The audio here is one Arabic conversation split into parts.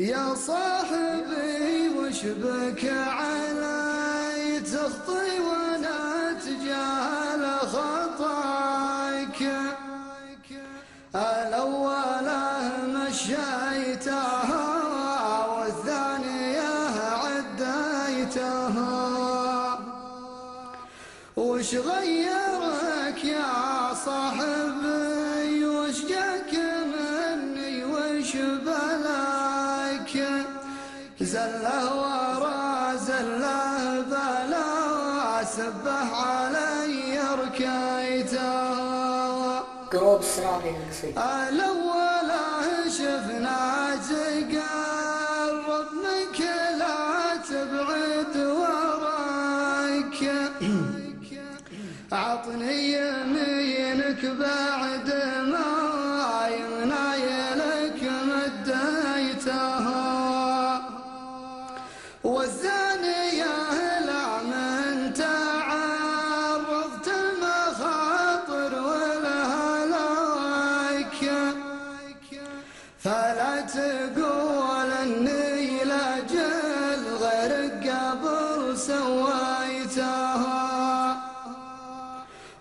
يا صاحبي وش بك علي تخطي وأنا اتجاهل خطاك. الاوله مشيتها والثانيه عديتها وش غيرك يا صاحبي؟ زله ورا زله بلا سبه علي ركيته قروب السرابي القصيد شفنا تقرب منك لا تبعد وراك. عطني يمينك بعد ما فلا تقول أني لاجل غيرك قبل سويتها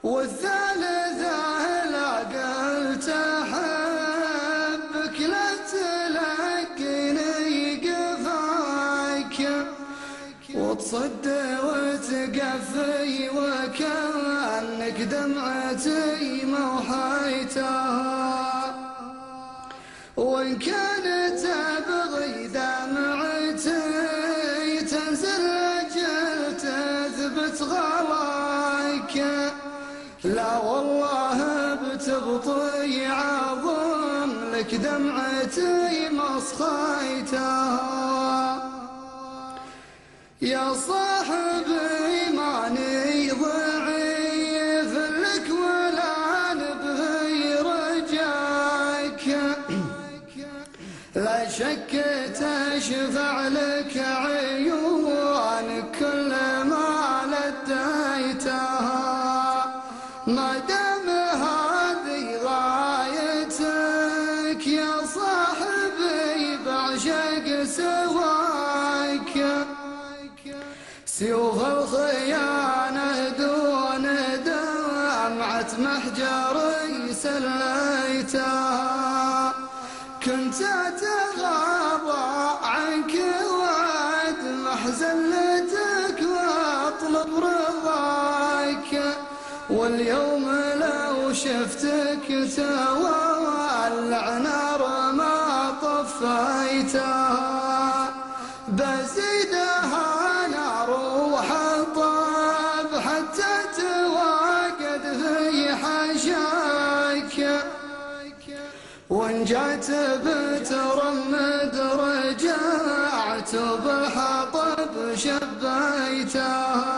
والثالثة لا قلت أحبك لا تلقيني قفاك. وتصد وتقفي وكأنك دمعتي موحيتها وإن كانت أبغي دمعتي تنزل أجل تثبت غلاك لا والله بتبطي عظم لك دمعتي مصخيتها. يا صاحبي لا شك تشفع لك عيونك كل ما لديتها. ما دام هذه غايتك يا صاحبي بعشق سواك. سيوف الخيانة دون دمعة محجري سليتها. كنت أتغاضى عنك وأدمح زلتك وأطلب رضاك. واليوم لو شفتك تولع نار ما طفيتها وإن جات بترمد رجعت بالحطب شبيتها